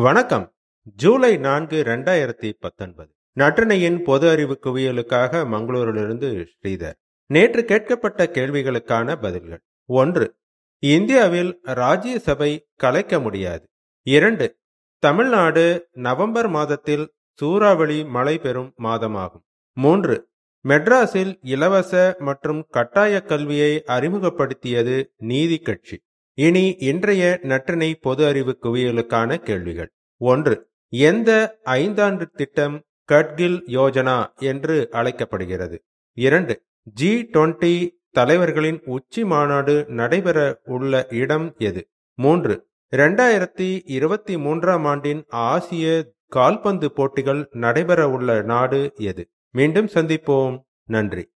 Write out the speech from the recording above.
வணக்கம். ஜூலை நான்கு இரண்டாயிரத்தி பத்தொன்பது. நற்றினையின் பொது அறிவு குவியலுக்காக மங்களூரிலிருந்து ஸ்ரீதர். நேற்று கேட்கப்பட்ட கேள்விகளுக்கான பதில்கள். ஒன்று இந்தியாவில் ராஜ்யசபை கலைக்க முடியாது. இரண்டு தமிழ்நாடு நவம்பர் மாதத்தில் சூறாவளி மழை பெறும் மாதமாகும். மூன்று மெட்ராஸில் இலவச மற்றும் கட்டாய கல்வியை அறிமுகப்படுத்தியது நீதி கட்சி. இனி இன்றைய நற்றினை பொது அறிவு குவியலுக்கான கேள்விகள். ஒன்று எந்த ஐந்தாண்டு திட்டம் கட்கில் யோஜனா என்று அழைக்கப்படுகிறது? இரண்டு ஜி டுவெண்டி தலைவர்களின் உச்சி மாநாடு நடைபெற உள்ள இடம் எது? மூன்று இரண்டாயிரத்தி இருபத்தி மூன்றாம் ஆண்டின் ஆசிய கால்பந்து போட்டிகள் நடைபெற உள்ள நாடு எது? மீண்டும் சந்திப்போம். நன்றி.